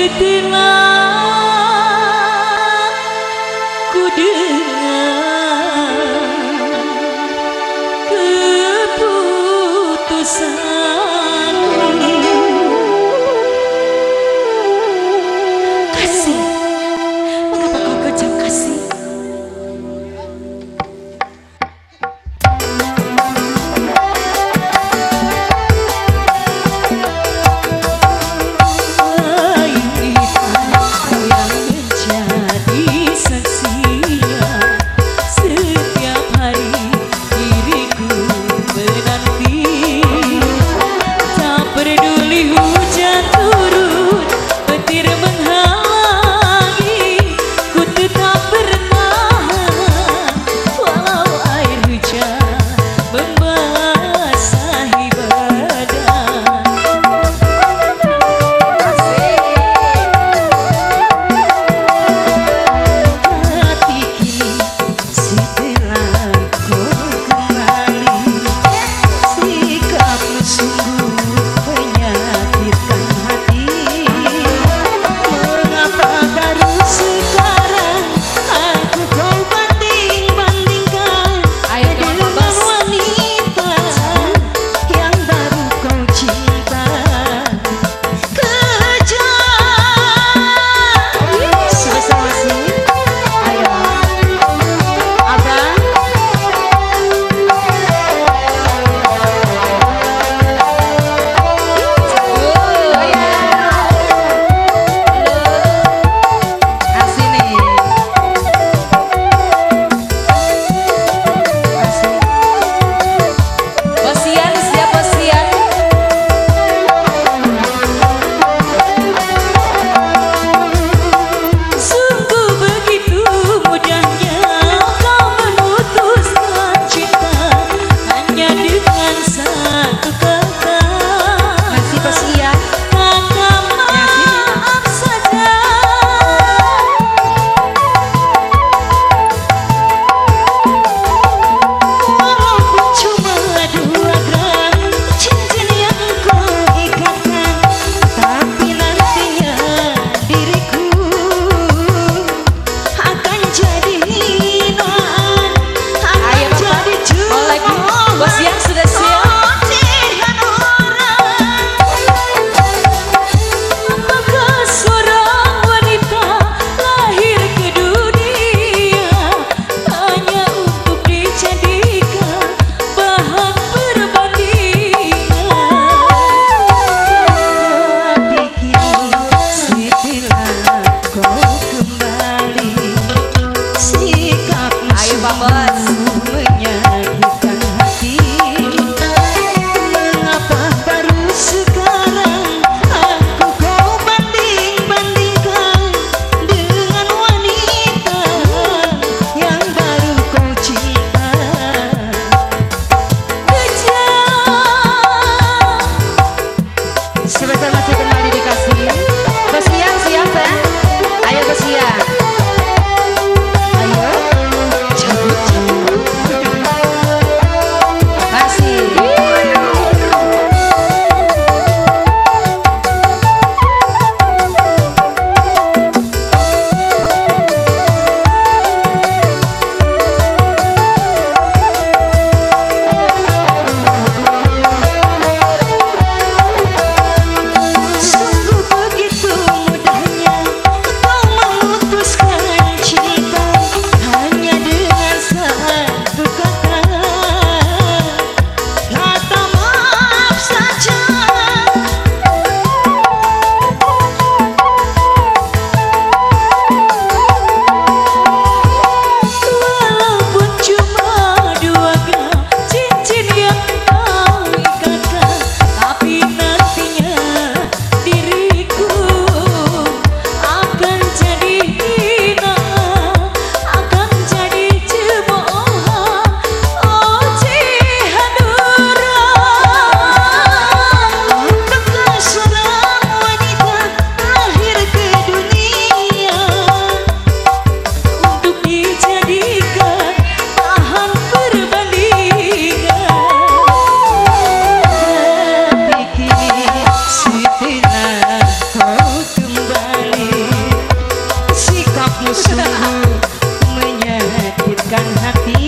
Kudila Kudila Bukan hati